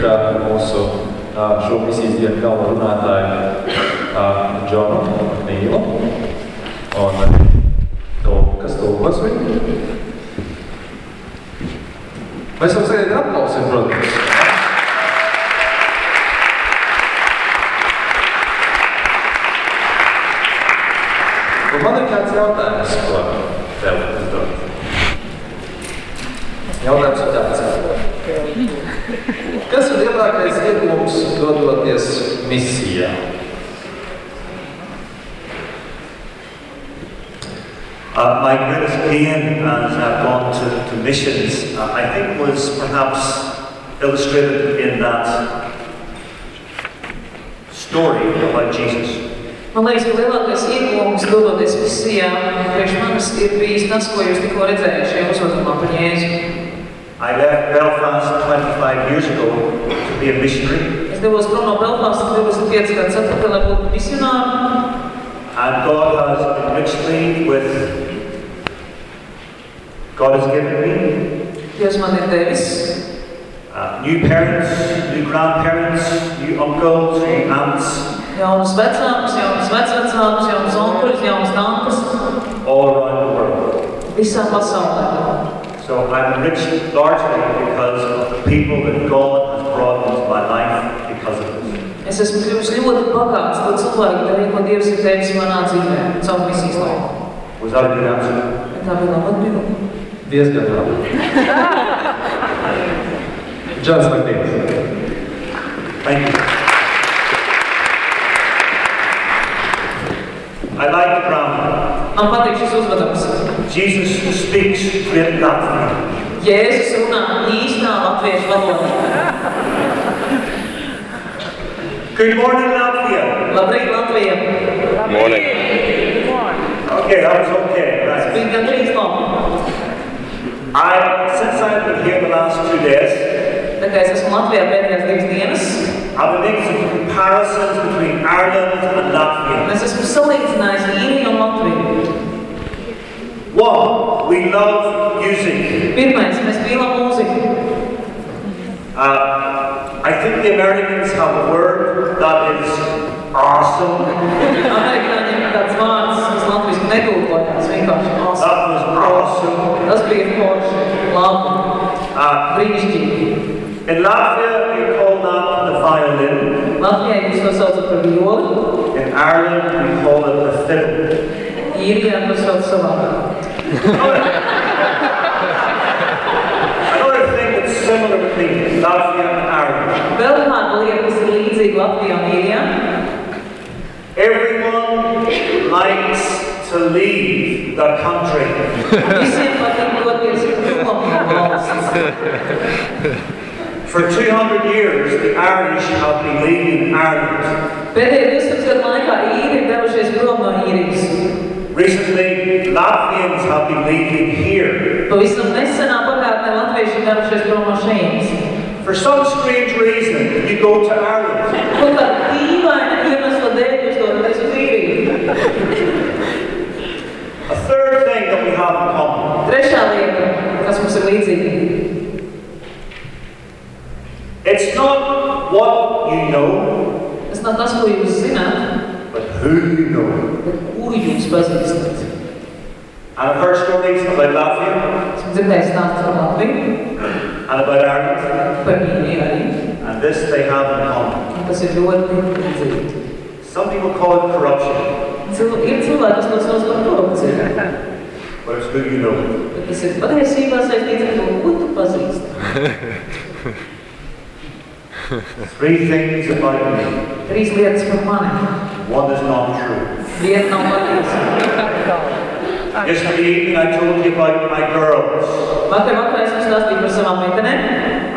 priekšā mūsu šo misijas dienu galveno runātāju Džonu Nīlu. Un to, kas tulkos viņu. Mēs varam sagaidīt aplausiem, protams. Un man ir kāds jautājums, ko tev uzdot. Jautājums. Kas ir lielākais iegūms dodoties misijā? Uh, my greatest gain as I've gone to, to missions, uh, I think, was perhaps illustrated in that story about Jesus. Man liekas, ka lielākais iegūms dodoties misijā priekš manis ir bijis tas, ko jūs tikko redzējāt šajā uzvedumā par Jēzu. I left Belfast 25 years ago to be a missionary, Es devos prom no Belfastas 25 gadus atpakaļ, lai būtu misionāri. and God has enriched me with. God has given me Dievs man ir devis uh, new parents, new grandparents, new uncles, new aunts, jaunus vecākus, jaunus vecvecākus, jaunus onkuļus, jaunas tantes all around the world. visā pasaulē. So I'm enriched largely because of the people that God has brought into my life because of this. Es esmu kļuvis ļoti bagāts to cilvēku dēļ, ko Dievs ir devis manā dzīvē, caur misijas laiku. Was that a good answer? Bet Tā bija laba atbilde. Diezgan labi. Džons Makdīns. Thank you. I like the grammar. Man patīk šis uzvedums. Jesus speaks great Latin. Jēzus runā īstā latviešu valodā. Good morning, Latvia. Labrīt, Latvija! Morning. Okay, that was okay. Right. Bija gan trīs labi. I, since I've been here the last two days, Tā kā es esmu Latvijā pēdējās divas dienas, I've been making some comparisons between Ireland and Latvia. es esmu salīdzinājis īriju un Latviju. One, we love music. Pirmais, mēs mīlam mūziku. Uh, I think the Americans have a word that is awesome. Amerikāņiem ir tāds vārds, kas Latvijas netulkojās, vienkārši awesome. That was awesome. Tas bija forši, labi, Uh, brīnišķīgi. in Latvia, we call that the violin. Latvijā jūs to saucat par violi, In Ireland, we call it the fiddle. Īrijā to sauc savādāk. Another thing that's similar between Latvia and Ireland. Vēl kāda lieta, kas ir līdzīga Latvijā un īrijā, Everyone likes to leave the country. visiem patīk doties prom no valsts. For 200 years, the Irish have been leaving Ireland. Pēdējo 200 gadu laikā īri ir devušies prom no īrijas. Recently, Latvians have been leaving here. Pavisam nesenā pagātnē latvieši ir devušies prom no šejienes. For some strange reason, you go to Ireland. Kaut kā dīvaina iemesla dēļ jūs dodaties uz īriju. A third thing that we have in common Trešā lieta, kas mums ir līdzīga. it's not what you know, Tas nav tas, ko jūs zināt, but who you know. bet kuru jūs pazīstat. And I've heard stories about Latvia Esmu dzirdējis stāstus par Latviju, and about Ireland, par īriju arī. and this they have in common. Un tas ir ļoti līdzīgi. Some people call it corruption, Cil ir cilvēki, kas to sauc par korupciju, but it's who you know. bet tas ir patiesībā saistīts ar to, ko tu pazīsti. Three things about me. Trīs lietas par mani. One is not true. Yesterday evening I told you about my girls. Vakar vakarā es jums stāstīju par savām meitenēm.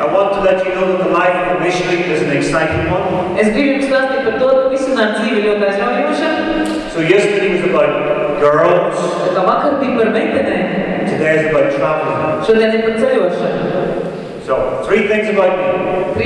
I want to let you know that the life of a missionary is an exciting one. Es gribu jums stāstīt par to, ka misionāra dzīve ir ļoti aizraujoša. So yesterday was about girls, Tā kā vakar bija par meitenēm, today is about traveling. šodien ir par ceļošanu. So, three things about me.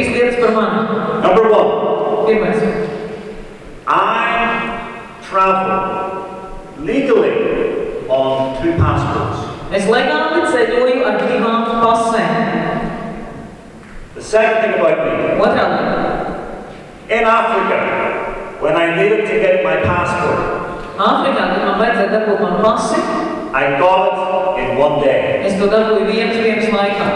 Āfrikā, kad man vajadzēja dabūt manu pasi, I got it in one day. es to dabūju vienas dienas laikā.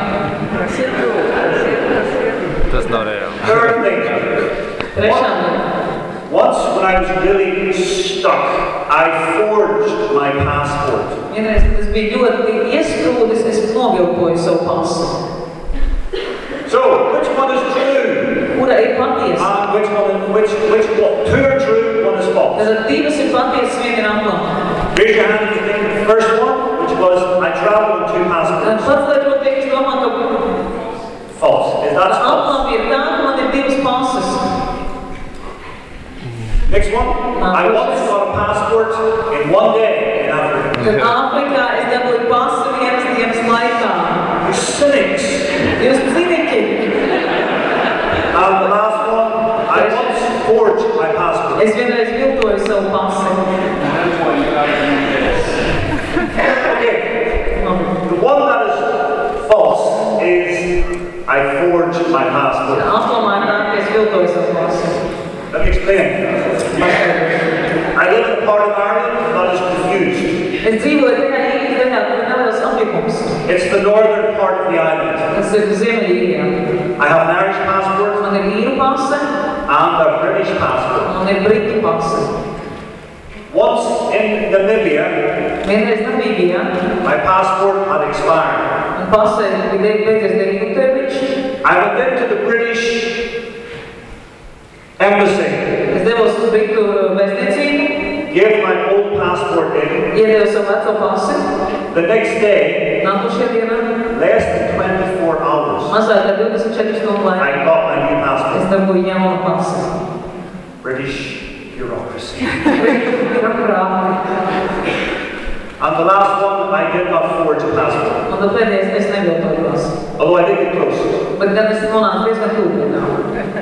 Tas nav reāli. Third thing, Trešā lieta. once when I was really stuck, I forged my passport. Vienreiz, kad es biju ļoti iesprūdis, es novilkoju savu pasi. So, which one is true? Kura ir patiesa? And which one, which, which one? Two are true, one is false. Tad divas ir patiesas, viena aplama. Raise your hand if you think the first one, which was I traveled Tad passports. pats liekot, ka es ka False. Is that false? aplama ir tā, ka man ir divas pasas. Next one. I once got a passport in one day in Africa. Tad Āfrikā es dabūju pasi vienas dienas laikā. You cynics. Jūs cīnīki, And the last one, I once forged my passport. Es vienreiz viltoju savu pasi. Okay. The one that is false is I forged my passport. Aplamā ir tā, ka es viltoju savu pasi. Let me explain. I live in a part of Ireland that is confused. Es dzīvoju tikai īri daļā, kur ir neliels apjukums. It's the northern part of the island. Tas ir Ziemeļīrijā. I have an Irish passport Man ir īru pase, and a British passport. ir britu pase. Once in Namibia, Namībijā, my passport had expired. man pase bija beidzies derīgu. I went into the British embassy, Es devos uz Britu gave my old passport in. iedevu savu veco pasi. The next day, less than 24 hours, mazāk kā 24 stundu laikā, I got my new passport. jaunu pasi. British bureaucracy. And the last one, I did not forge a passport. Un tad pēdējais es pasi. Although I did get close. Bet gan es nonācu diezgan tuvu.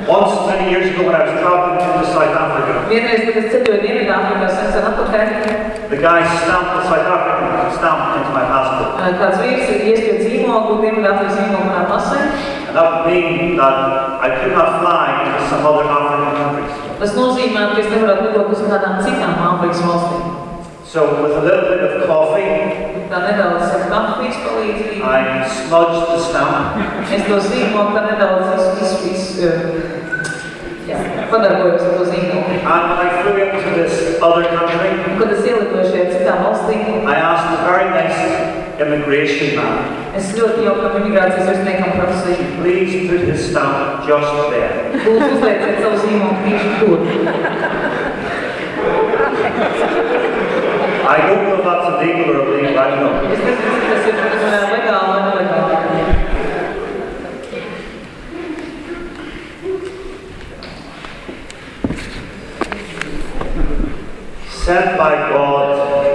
Once, many years ago, when I was traveling into South Africa, Vienreiz, kad es ceļoju Dienvidāfrikā, sen sen atpakaļ, the guy stamped the South African stamp into my passport. kāds vīrs ir iespiedz zīmogu, Dienvidāfrikas zīmogu manā pasē. And that would mean that I could not fly into some other African countries. Tas nozīmē, ka es nevaru lidot uz kādām citām Āfrikas valstīm. So, with a little bit of coffee, Tā nedaudz kafijas palīdzību. I smudged the stamp Es to zīmogu tā nedaudz iz, iz, iz, jā, padarbojos ar to zīmogu. And I flew into this other country, Un, kad es ielidoju šajā citā valstī, I asked a very nice immigration man, es ļoti jaukam imigrācijas virsniekam prasīju. please put his stamp just there. Lūdzu, uzlieciet savu zīmogu tieši tur. I don't know if that's illegal or illegal, I don't know. Es nezinu, cik tas ir legāli vai nelegāli. Sent by God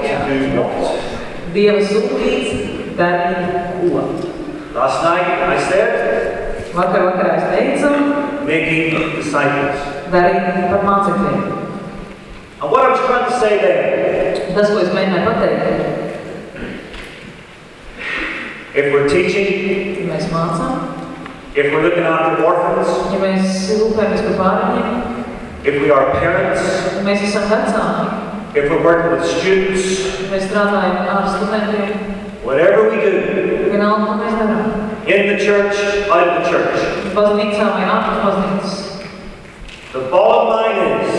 to do what? Dieva sūtīts darīt ko? Last night I said, Vakar vakarā es teicu, making disciples. darīt par mācekļiem. And what I was trying to say there, Tas, ko es mēģināju pateikt, if we're teaching, ja mēs mācām, if we're looking after orphans, ja mēs par bērniem, if we are parents, ja mēs esam vecāki, if we're working with students, ja mēs strādājam ar studentiem, whatever we do, vienalga, mēs darām. in the church, out of the church, Baznīcā vai ārpus baznīcas. the bottom line is,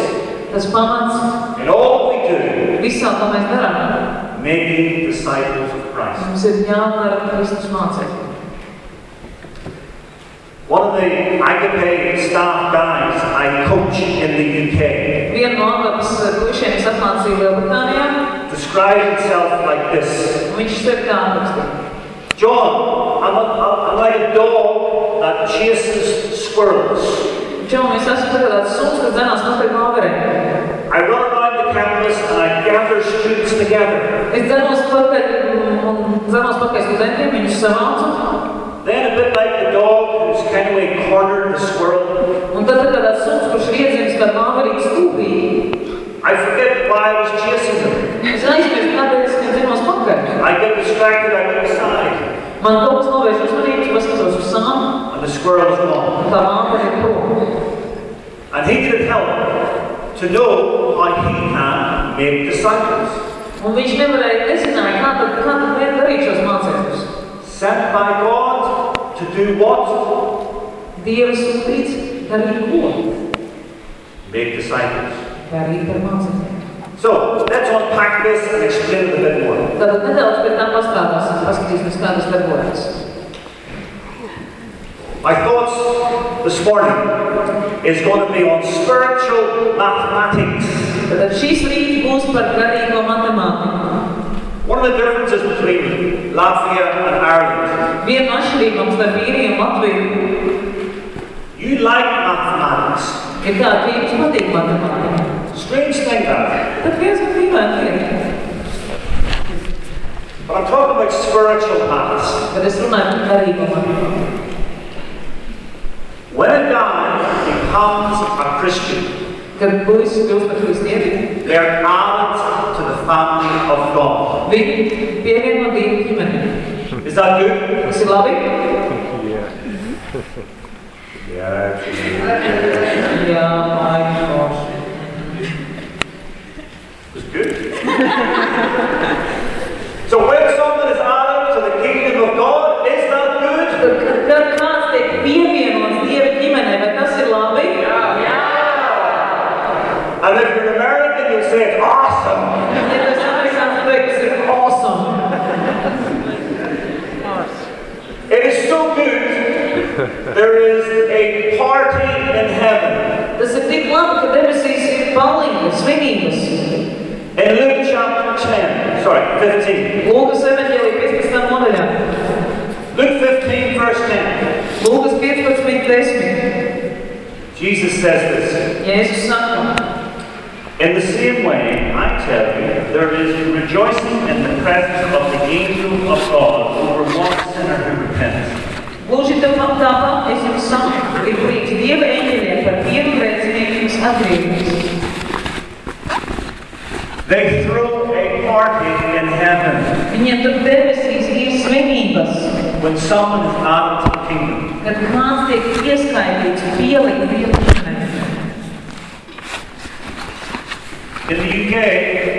do, visā, ko mēs darām, making disciples of Christ. mums ir jādara Kristus mācekļi. One of the Agape staff guys I coach in the UK Vienu no Agapas puišiem es apmācīju Lielbritānijā, described himself like this. un viņš sev tā aprakstīja. John, I'm, a, I'm like a dog that chases squirrels. Čau, es students together. Es dzenos pakaļ, un dzenos pakaļ studentiem, viņus savācu. Then a bit like the dog who's kind of like cornered the squirrel. Un tad tagad tāds suns, kurš ir iedzimis kā māverīgs stūpī. I forget why I was chasing them. Es aizmirstu, kādēļ es viņu dzenos pakaļ. I get distracted, I look aside. Man kaut kas novērš uzmanības, paskatos uz sānu, and the squirrel is gone. un tā māte ir prom. And he needed help to know how he can make disciples. Un viņš nevarēja, nezināja, kā tad, kā tad vien darīt šos mācekļus. Sent by God to do what? Dievs sūtīts darīt ko? Make disciples. Darīt par mācekļiem. So, let's unpack this and explain it a bit more. Tātad nedaudz pēc tam paskatīsimies, kā tas darbojas. My thoughts this morning is going to be on spiritual mathematics. Tātad šīs rīts būs par garīgo matemātiku. One of the differences between Latvia and Ireland, Viena no atšķirībām starp īriju un Latviju you like mathematics. ir tā, ka jums patīk matemātika. Strange thing that. Tad viens no dīvaini lieta. But I'm talking about spiritual maths. Bet es runāju par garīgo matemātiku. When a guy becomes a Christian, Kad puisis kļūst par kristieti, they're added to the family of God. viņi pievieno Dievu ģimeni. Is that good? Tas ir labi? Yeah. Jā, vai There is a party in heaven. Tas ir tik labi, ka debesīs ir palīgas, svinības. In Luke chapter 10, sorry, 15. Lūkas evaņģēlī 15. nodaļā. Luke 15, verse 10. Lūkas 15. 10. Jesus says this. Jēzus saka, In the same way, I tell you, there is rejoicing in the presence of the angel of God over one sinner who repents. Gluži tāpat tāpat es jums saku, ir prieks Dieva eņģeļiem par vienu grēcinieku jums atgriezīsies. They throw a party in heaven Viņiem tur debesīs ir svinības, when someone is added to the kingdom. kad kāds tiek ieskaitīts un pielikt Dieva ģimenei. In the UK,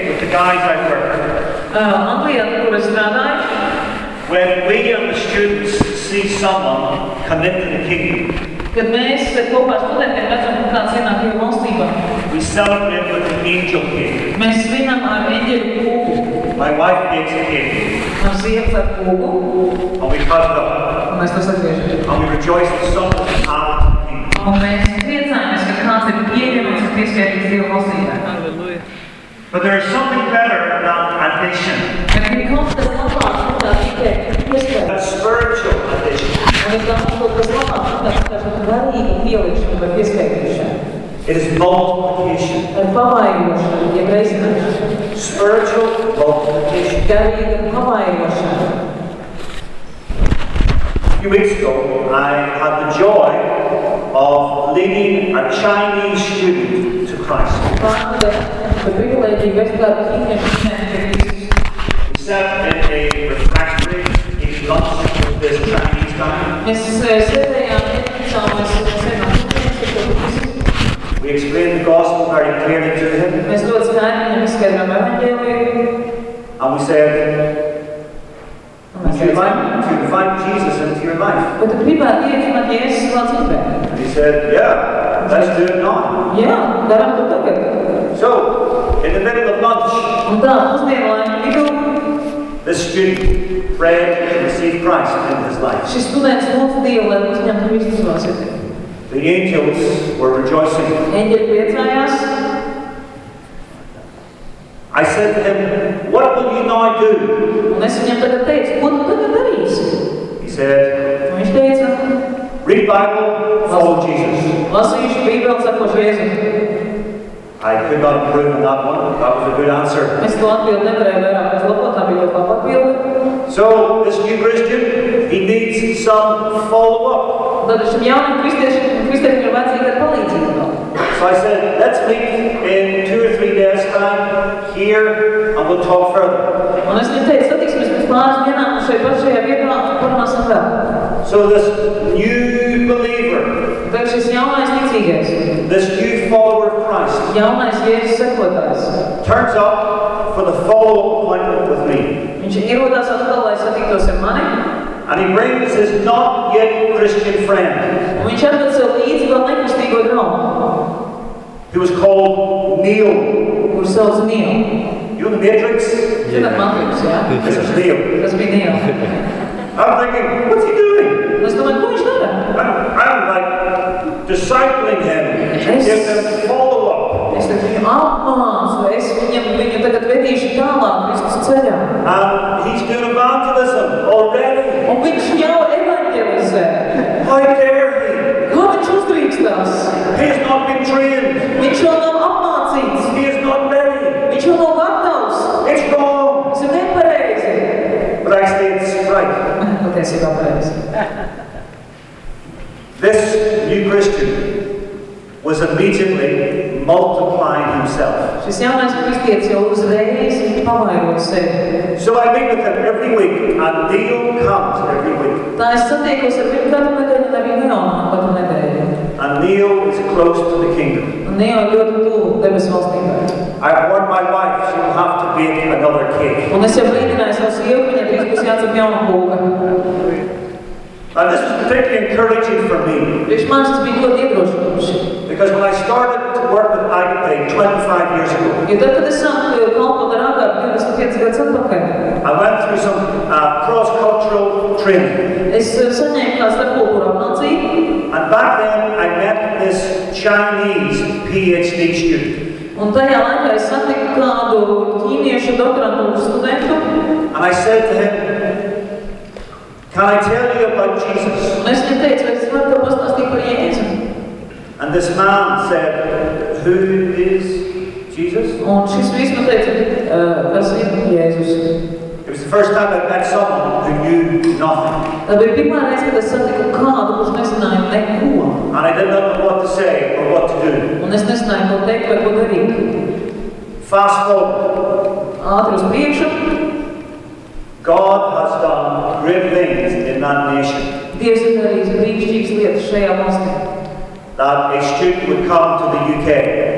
with the guys I work with, Uh, Anglijā, kur es strādāju, when we and the students see someone come into the kingdom, kad mēs kopā studentiem redzam, ka kāds ienāk Dieva valstībā, we celebrate with an angel cake. mēs svinam ar eņģeļu kūku. My wife bakes a cake, Man sievas ar kūku, and we cut it up, un mēs to sagriežam. and we rejoice that someone is added to the kingdom. Un mēs priecājamies, ka kāds ir pieņemams un pieskaitīts Dieva valstībā. But there is something better than addition. Bet ir kaut kas labāks nekā tikai pieskaitīts. A spiritual It is multiplication. Vai pavairošana, jeb reizināšana. Spiritual multiplication. A few weeks ago, I had the joy of leading a Chinese student to Christ. Pārnada, ka privilēģija vest kādu ķīniešu ģimeni pie Kristus. We sat in a refectory, eating lunch with this We explained the gospel very clearly to him, Mēs ļoti skaidri viņam izskaidrojam evaņģēliju. and we said, Un Would mēs you teicām, invite, to invite Jesus into your life? vai tu gribētu ieķināt Jēzus savā dzīvē? And he said, Yeah, let's do it now. Jā, to tagad. So, in the middle of lunch, Un tā, pusdienu laika vidū this student prayed to receive Christ in his life. šis students lūdza Dievu, lai uzņemtu Kristu. The angels were rejoicing. Eņģeļi priecājās. I said to him, What will you now do? Un es viņam tagad teicu, ko tu tagad darīsi? He said, Un viņš teica, Read Bible, follow Jesus. lasīšu Bībeli, sakošu Jēzu. I could not improve on that one. That was a good answer. Es to atbildi nevarēju vairāk uzlabot, tā bija ļoti laba atbilde. So, this new Christian, he needs some follow-up. Tad šim jaunam kristiešam, kristietim ir vajadzīga ar palīdzību. So I said, let's meet in two or three days' time here, and we'll talk further. Un es viņam teicu, satiksimies pēc pāris dienām un šeit pašajā vietā parunāsim vēl. So this new believer, Tad šis jaunais ticīgais, this new follower of Christ, jaunais Jēzus sekotājs, turns up for the follow-up appointment with me. viņš ierodās atkal, lai satiktos ar mani, And he brings his not yet Christian friend, un viņš atved sev līdzi vēl nekristīgo draugu, who was called Neil. kurš sauc Nielu. You know the Matrix? Zināt, Matrix, jā? This was Neil. Tas bija Nielu. I'm thinking, what's he doing? Un Es domāju, ko viņš dara? I'm, I'm like discipling him to give him follow-up. Es tad viņu apmācu, es viņam, viņu tagad vedīšu tālāk Kristus ceļā. And he's doing evangelism already. Un viņš jau evangelizē. How dare he? Kā viņš uzdrīkstās? He has not been trained. Viņš vēl nav apmācīts. He is not ready. Viņš vēl nav gatavs. It's wrong. Tas ir nepareizi. But actually, it's right. Patiesībā pareizi. This was immediately multiplying himself. Šis jaunais kristietis jau uzreiz pavairot sevi. So I meet with him every week, and Neil comes every week. Tā es satiekos ar viņu katru nedēļu, un arī Neonā katru nedēļu. And Neil is close to the kingdom. Un Neon ļoti tuvu debesu valstībai. I've warned my wife she will have to bake another cake. Un es jau brīdināju savu sievu, viņai drīz būs jācep jauna kūka. And this was particularly encouraging for me Priekš manis tas bija ļoti iedrošinoši. because when I started to work with Agape 25 years ago, Jo tad, kad es sāku kalpot ar agāru 25 gadus atpakaļ, I went through some uh, cross-cultural training. es eh, saņēmu kā starpkultūru apmācību, And back then, I met this Chinese PhD student. un tajā laikā es satiku kādu ķīniešu doktorantūras studentu, And I said to him, Can I tell you about Jesus? un es viņam teicu, vai es varu tev pastāstīt par Jēzu. And this man said, Who is Jesus? Un šis vīrs man teica, "Eh, kas ir Jēzus. It was the first time I met someone who knew nothing. Tā bija pirmā reize, kad es satiku kādu, kurš nezināja neko. And I did not know what to say or what to do. Un es nezināju, ko teikt vai ko darīt. Fast forward, Ātri uz priekšu, God has done great things in that nation. Dievs ir darījis brīnišķīgas lietas šajā valstī. That a student would come to the UK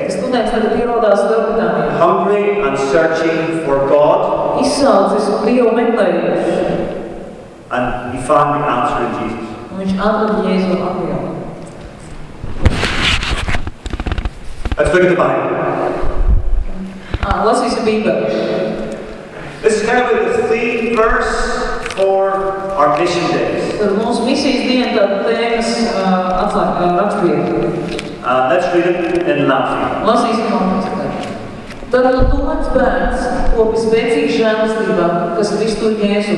Students tagad ierodās Lielbritānijā. hungry and searching for God, Izsaucis un Dievu meklējuši. and he found the answer in Jesus. Un viņš atrada Jēzu. Let's look at the Bible. Lasīsim Bībeli. This is kind of the theme verse for our mission days. Tad mūsu misijas diena tāda tēmas ā, atslēg ā, rakstvieta. Uh, let's read it in Latvia. Lasīsim kontekstā. Tad no domāts bērns kopi spēcīgi žēlastībā, kas Kristu Jēzu.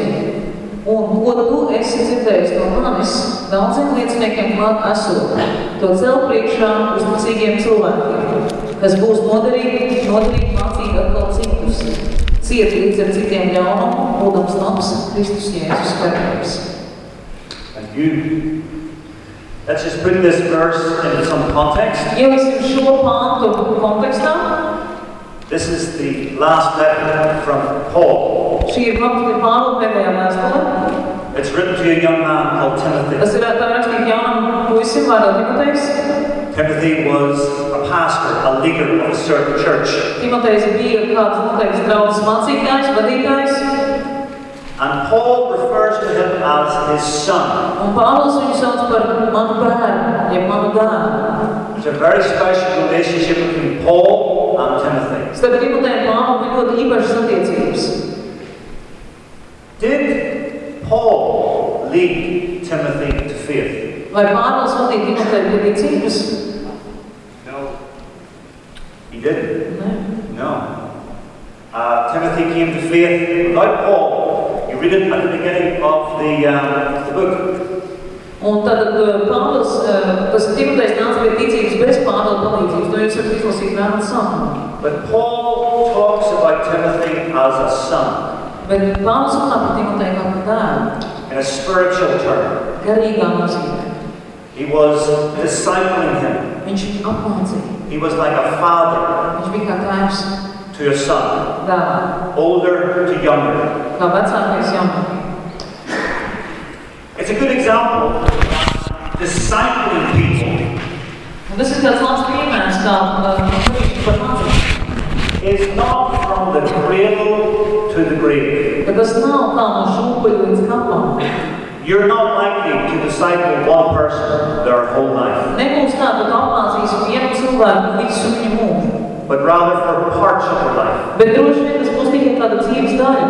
Un ko tu esi dzirdējis no manis, daudziem lieciniekiem klāt esot, to cel priekšā uzticīgiem cilvēkiem, kas būs noderīgi, noderīgi mācīt atkal citus, ciet līdz ar citiem ļaunumu, būdams labs Kristus Jēzus. Thank you. Let's just put this verse into some context. Ieliksim šo pāntu kontekstā. This is the last letter from Paul. Šī ir Pāvila pēdējā vēstule. It's written to a young man called Timothy. Tas ir tā rakstīts jaunam puisim vārdā Timotejs. Timothy was pastor, a leader of a certain church. Timotejs bija kāds noteikts draudzes mācītājs, vadītājs, And Paul refers to him as his son. un Pāvils viņu sauc par manu bērnu, jeb manu dēlu. There's a very special relationship between Paul and Timothy. Starp Timoteju un Pāvilu bija ļoti īpašas attiecības. Did Paul lead Timothy to faith? Vai Pāvils vadīja Timoteju pie ticības? No. He didn't. Nē. No. Uh, Timothy came to faith without Paul. You read it at the beginning of the, um, the book. Un tad Pāvils, tas Timotejs nāca pie ticības bez Pāvila palīdzības, no jūs varat izlasīt vēl sākumā. But Paul talks about Timothy as a son Bet Pāvils runā par Timoteju kā par dēlu, in a spiritual term. garīgā nozīmē. He was discipling him. Viņš apmācīja. He was like a father Viņš bija kā tēvs to a son, dēlam, older to younger. kā vecākais. It's a good example of discipling people Un tas ir tāds labs piemērs, kā uh, pavisam is not from the cradle to the grave. Ka tas nav tā no šūpuļa līdz kapam. You're not likely to disciple one person their whole life, Nebūs tā, ka tu apmācīsi vienu cilvēku visu viņa mūžu. but rather for parts of their life. Bet droši vien tas būs tikai kāda dzīves daļa.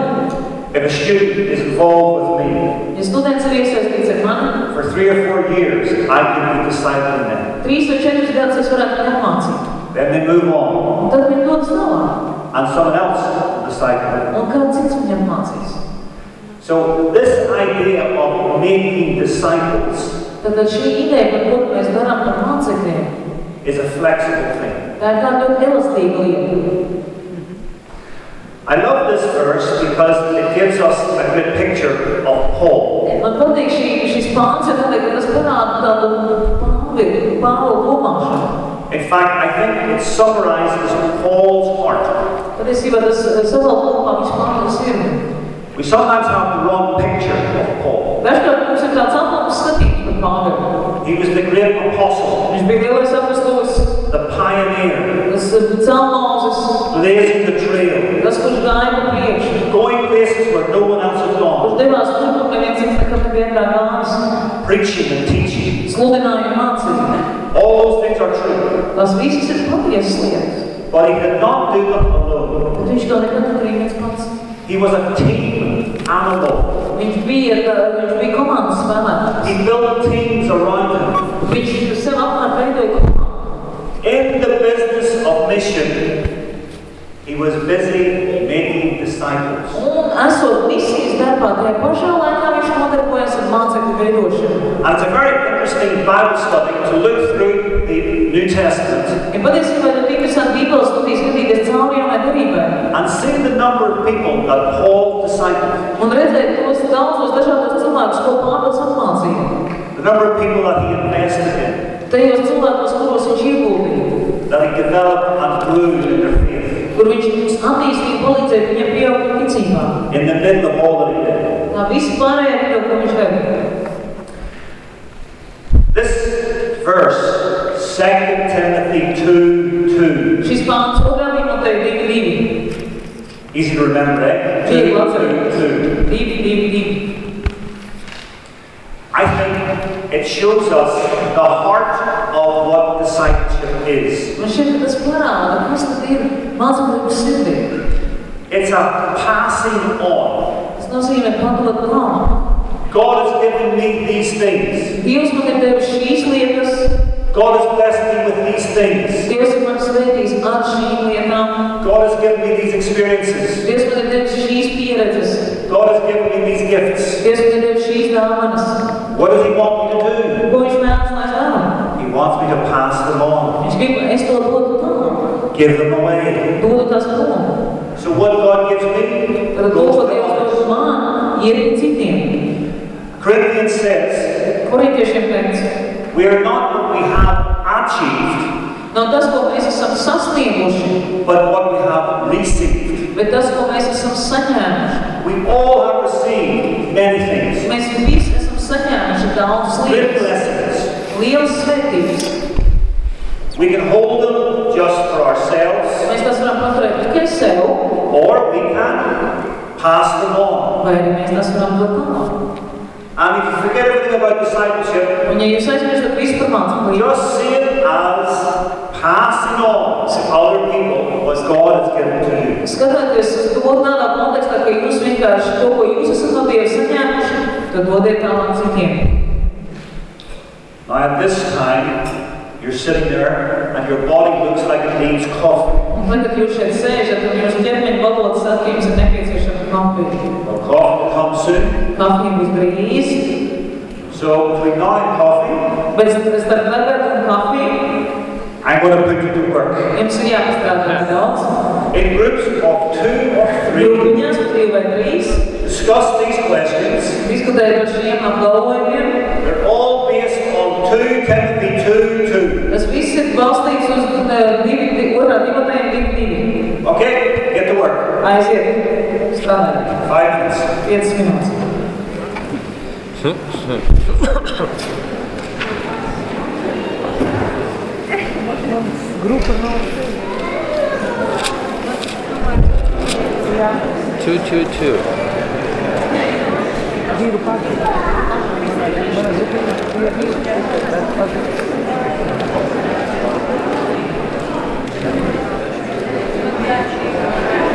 If a student is involved with me Ja students ir iesaistīts ar mani, for three or four years, I can be discipling them. trīs vai četrus gadus es varētu viņu apmācīt. Then they move on, Un tad viņi dodas tālāk. and someone else will disciple them. Un kāds cits viņam mācīs? So this idea of making disciples Tad šī ideja par to, ka mēs darām par mācekļiem, is a flexible thing. tā ir tāda ļoti elastīga lieta. I love this verse because it gives us a good picture of Paul. Man patīk šī, šis pāns, jo tādēļ, ka tas parāda tādu pāvi, pāvu domāšanu. In fact, I think it summarizes Paul's heart. Patiesībā tas eh, savalk kopā viņš pārāk sirdi. We sometimes have the wrong picture of Paul. Dažkārt mums ir tāds aplams skatījums par Pāvilu. He was the great apostle, Viņš bija lielais apustulis, the pioneer, tas eh, celmāzes, blazing the trail, tas, kurš gāja pa priekšu, going places where no one else had kurš gone, devās tur, kur neviens cits nekad nebija gājis, preaching and teaching. sludināja un mācīja. All those things are true. Tas viss ir patiesas lietas. But he did not do them alone. Bet viņš to nekad nedarīja viens pats. He was a team animal. Viņš bija, tā- viņš bija komandas spēlētājs. He built teams around him. Viņš sev apkārt veidoja komandu. In the business of mission, he was busy disciples. Un esot misijas darbā, tajā pašā laikā viņš nodarbojas ar mācekļu veidošanu. And it's a very interesting Bible study to look through the New Testament Ja patiesībā ir interesanti Bībeles studijas skatīties cauri jaunai darībai and see the number of people that Paul discipled, un redzēt tos daudzos dažādos cilvēkus, ko Pāvils apmācīja. the number of people that he invested in, Tajos cilvēkos, kuros viņš ieguldīja, that he developed and grew in their faith, kur viņš attīstīja policiju, viņam pieauga ticībā. The of. Tā to, ko viņš. This verse, 2 Timothy 2, 2. Šis pāns otrā minūtē 2, Easy to remember, eh? 2, 2, 2. 2, 2, 2 it shows us the heart of what discipleship is. Man šķiet, ka tas parāda, kas tad ir mācekļu sirdī. It's a passing on. Tas nozīmē padot klāt. God has given me these things. Man ir devis šīs lietas, God has blessed me with these things. Man svētījis ar šīm lietām, God has given me these experiences. Man ir devis šīs pieredzes, God has given me these gifts. Dievs man ir devis šīs dāvanas. What does He want me to do? Ko viņš vēlas, lai? He wants me to pass them on, Viņš grib, lai es to dodu give them away. dodu tās prom. So what God gives me goes to Dievs others. dod man, iet pie citiem. Corinthians says, we are not what we have achieved, Nav tas, ko mēs esam sasnieguši, but what we have received. bet tas, ko mēs esam saņēmuši. We all have received many things. Mēs visi esam saņēmuši daudzas Great lietas, blessings. We can hold them just for ourselves, Mēs tās varam paturēt tikai sev, or we can pass them on. vai arī mēs tās varam dot tālāk. And if you forget everything about discipleship, Un ja jūs aizmirstat visu par mācību, just see it as passing on to other people what God has given to you. Skatoties uz to tādā kontekstā, ka jūs vienkārši to, ko jūs esat no Dieva saņēmuši, tad dodiet tālāk citiem. Now, at this time, you're sitting there and your body looks like it needs coffee. Tagad jūs šeit sēžat un jūsu ķermeņa valodas saka, ka jums ir nepieciešama kafija. Well, coffee will come soon. Kafija būs drīz, So, between now and coffee, bet starp tagad un kafiju I'm going to put you to work. jums ir jāpastrādā daudz. In groups of two or three, Grupiņās, pa divi vai trīs, discuss these questions. diskutēt par šiem apgalvojumiem. Timothy 2:2. As we said, most things was in the living the order, even in the living. Okay, get to work. I see. Stand. Five minutes. Five minutes. Группа новых. Two, two, two. Виру пакет. Thank you.